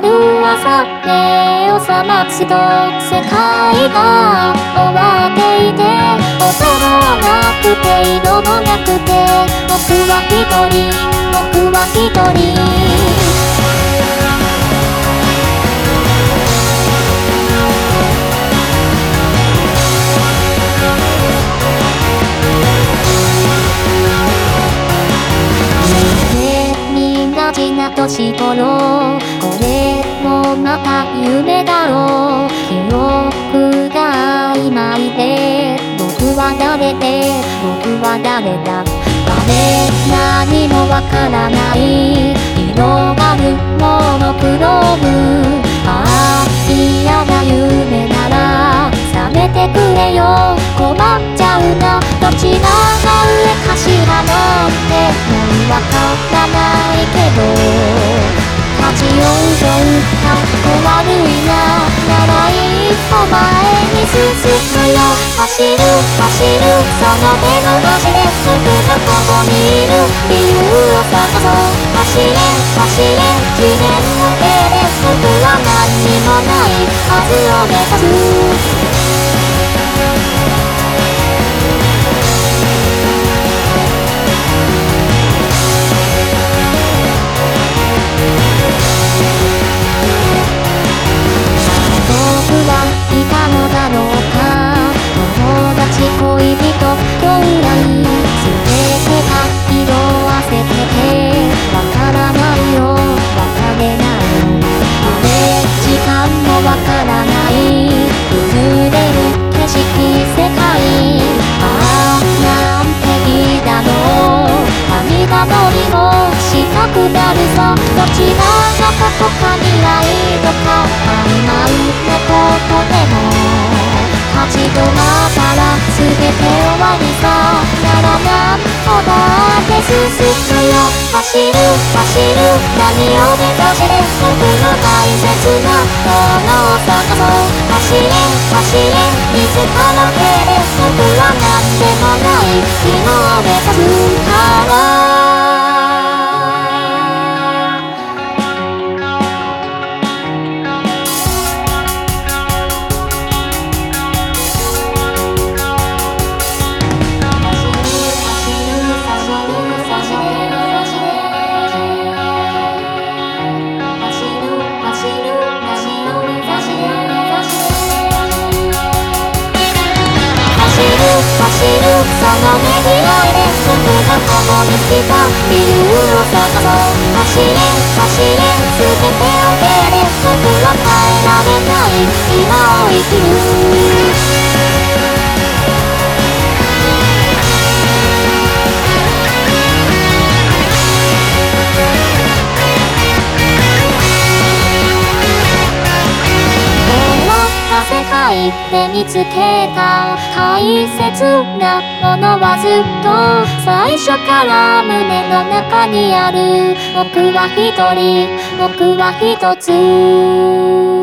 る朝目を覚ますと世界が終わっていて音もなくて色もなくて僕は一人僕は一人年頃また夢だろう記憶が曖昧で僕は誰で僕は誰だ誰何もわからない広がるモノクロームああ嫌な夢なら覚めてくれよ困っちゃうなどちらが上か知る。その手のしで僕がここにいる理由を探そう。走れ走れ。自然の手で僕は何にもないはずを目指す。とか未来とか曖昧なことでも立ち止まったら全て終わりさならなんとだって進むよ走る走る何を目指して僕の大切なものを探そう走れ走れ自ら手で僕は何でもない今を目指す理由を探そう。走れ走れ全て見つけた大切なものはずっと最初から胸の中にある。僕は一人僕は一つ。